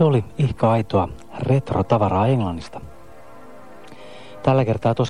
Se oli ihka aitoa retro-tavaraa Englannista. Tällä kertaa tos...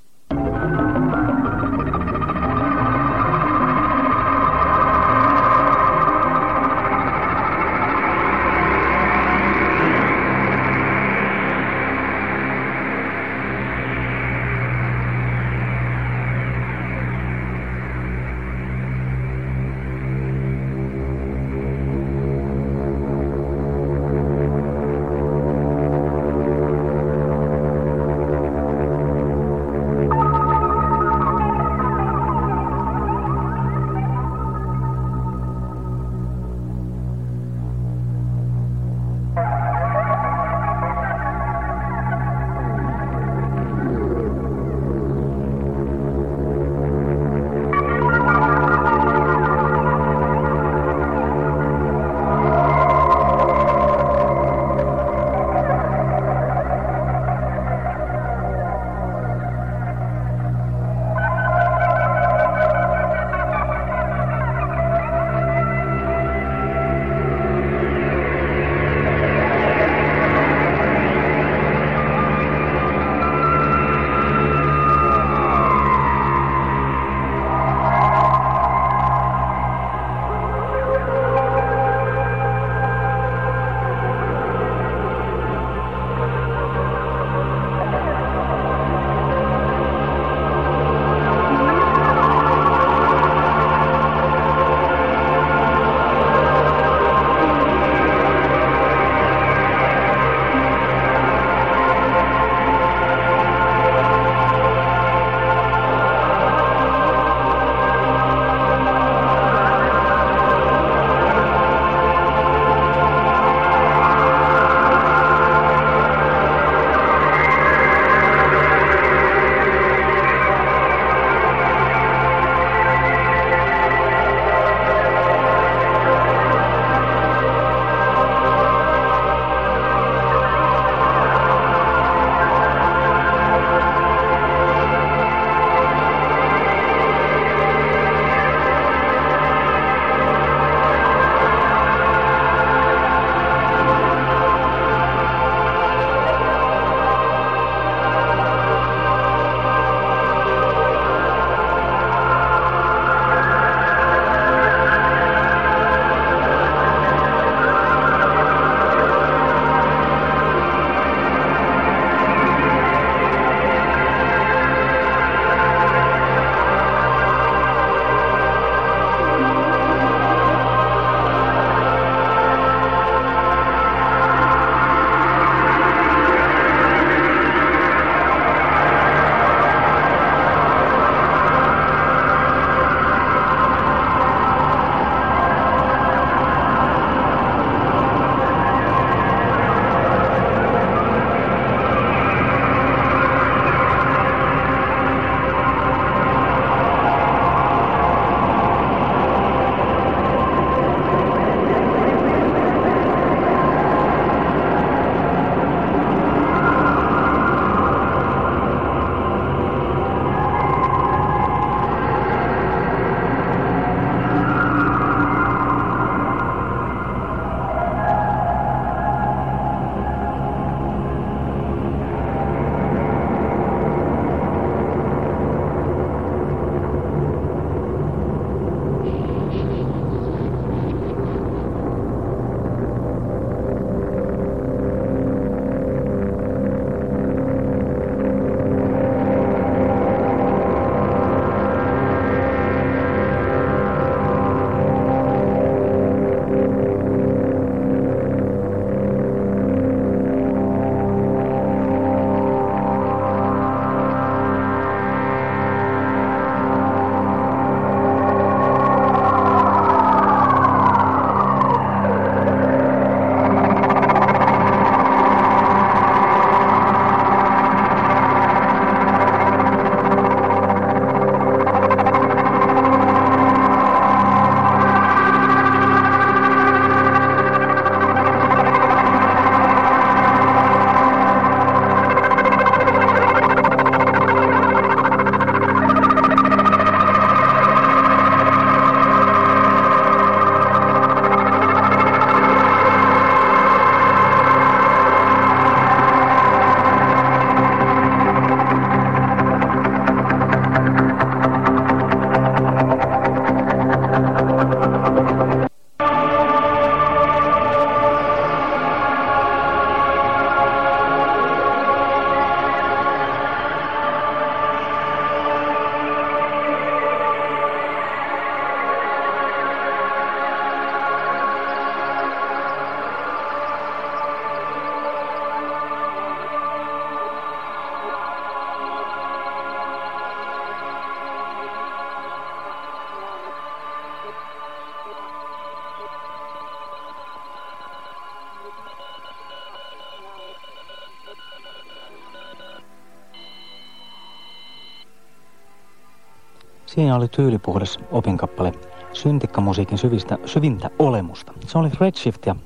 Siinä oli tyylipuhdas opinkappale syntikkamusiikin syvistä, syvintä olemusta. Se oli Redshift ja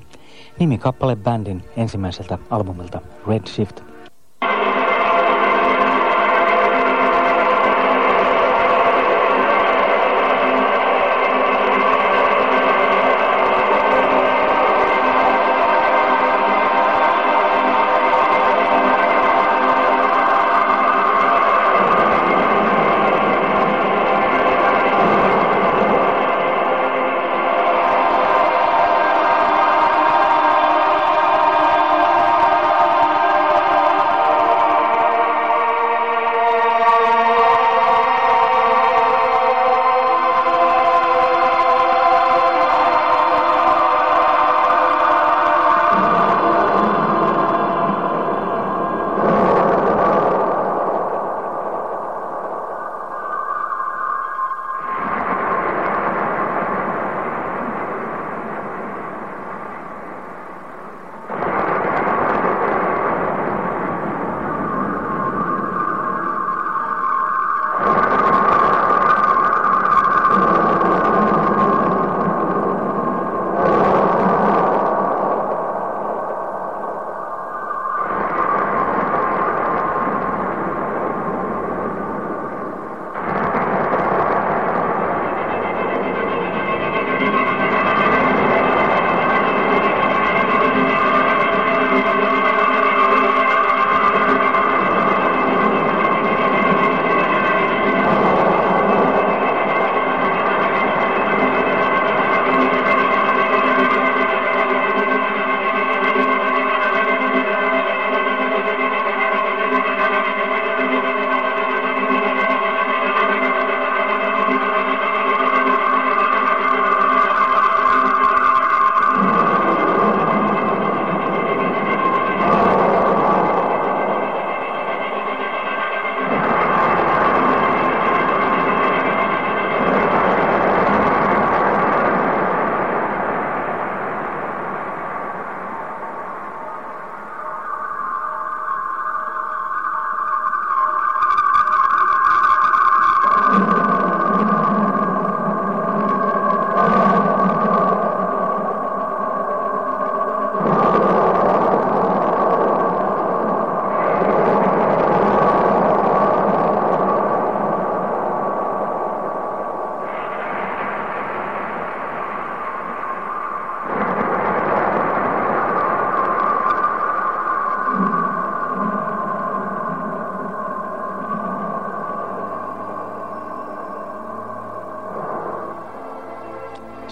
nimikappale bändin ensimmäiseltä albumilta Redshift –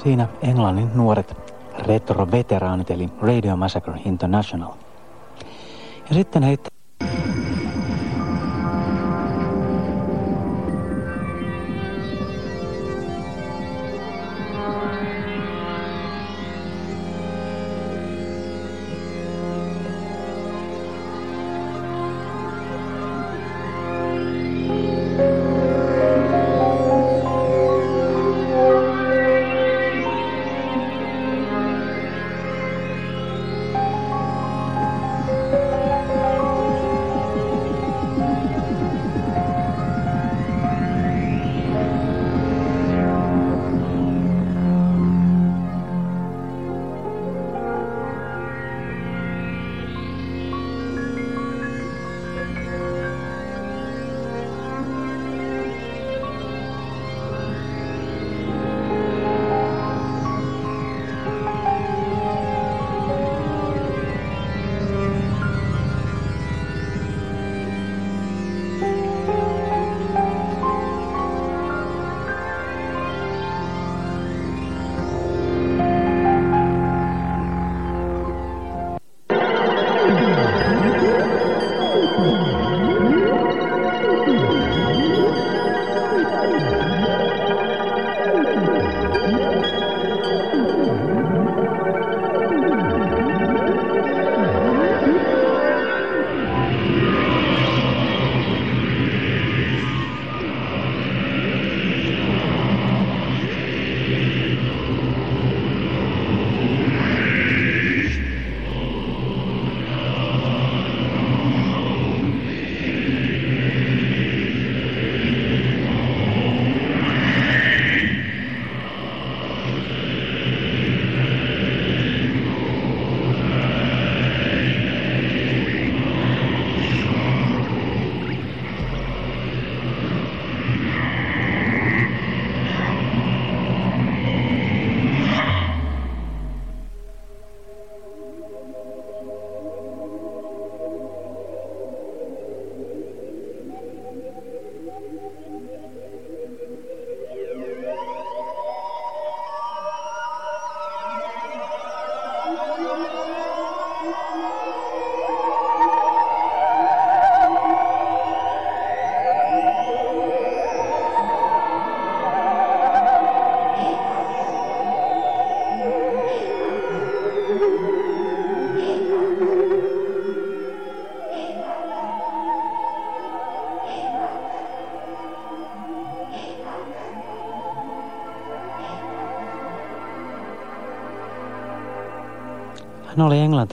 Siinä Englannin nuoret retro-veteraanit eli Radio Massacre International. Ja sitten heitä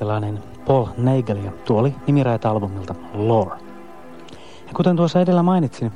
englantilainen Paul Nagel ja tuo oli nimiraita-albumilta Lore. Ja kuten tuossa edellä mainitsin,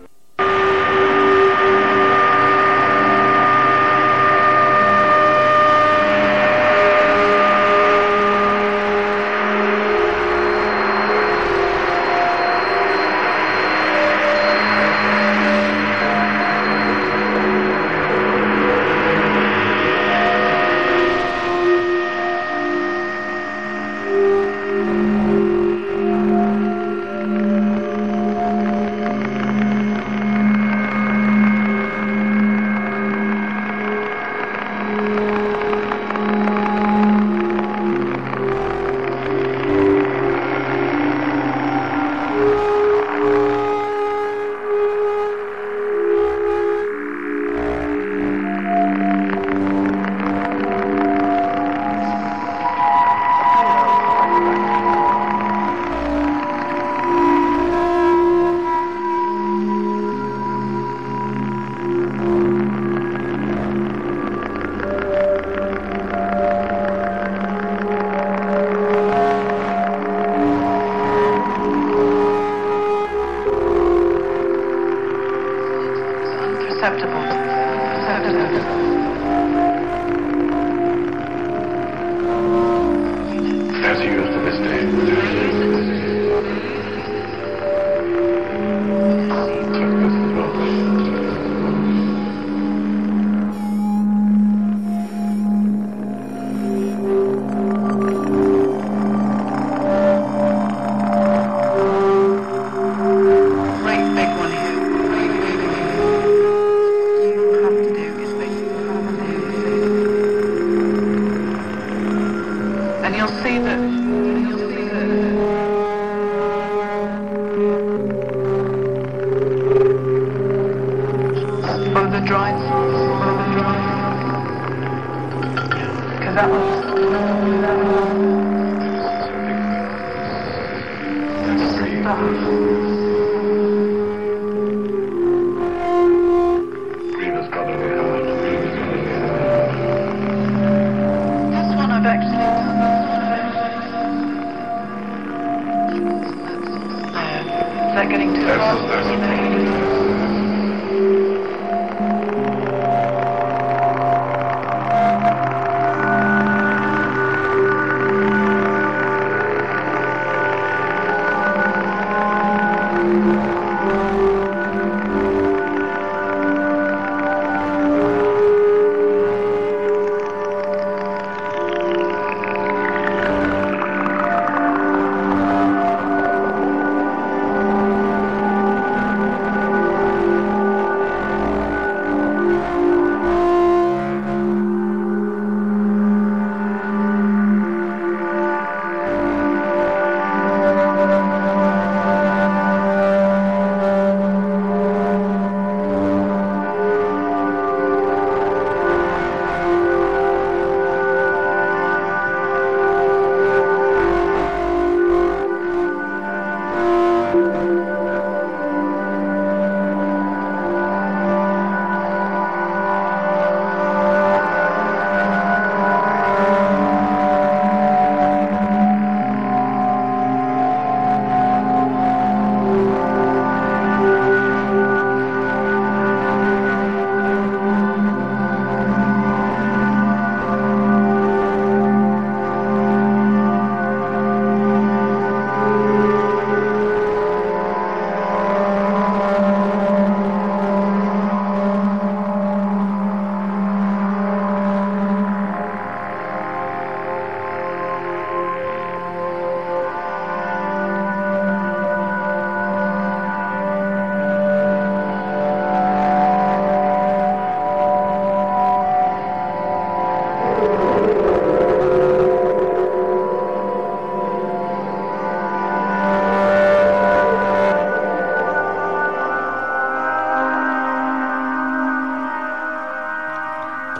Right.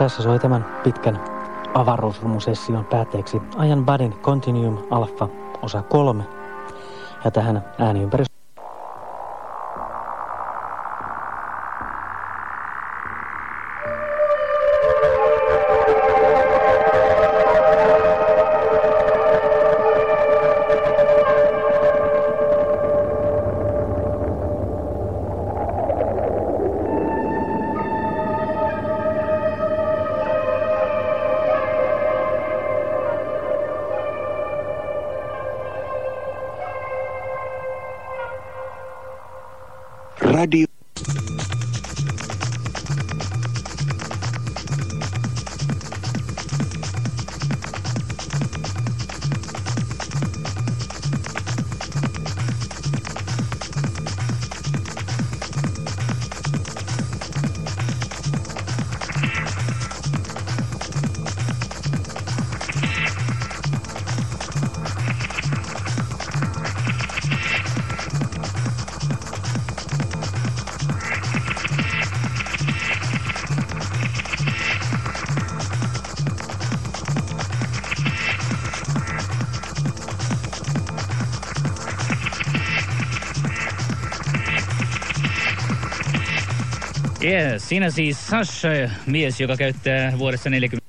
Tässä soi tämän pitkän avaruusrumusession päätteeksi Ajan Badin Continuum Alpha osa 3. Ja tähän ääniympäristö Yeah, siinä siis Sasha, mies, joka käyttää vuodessa 40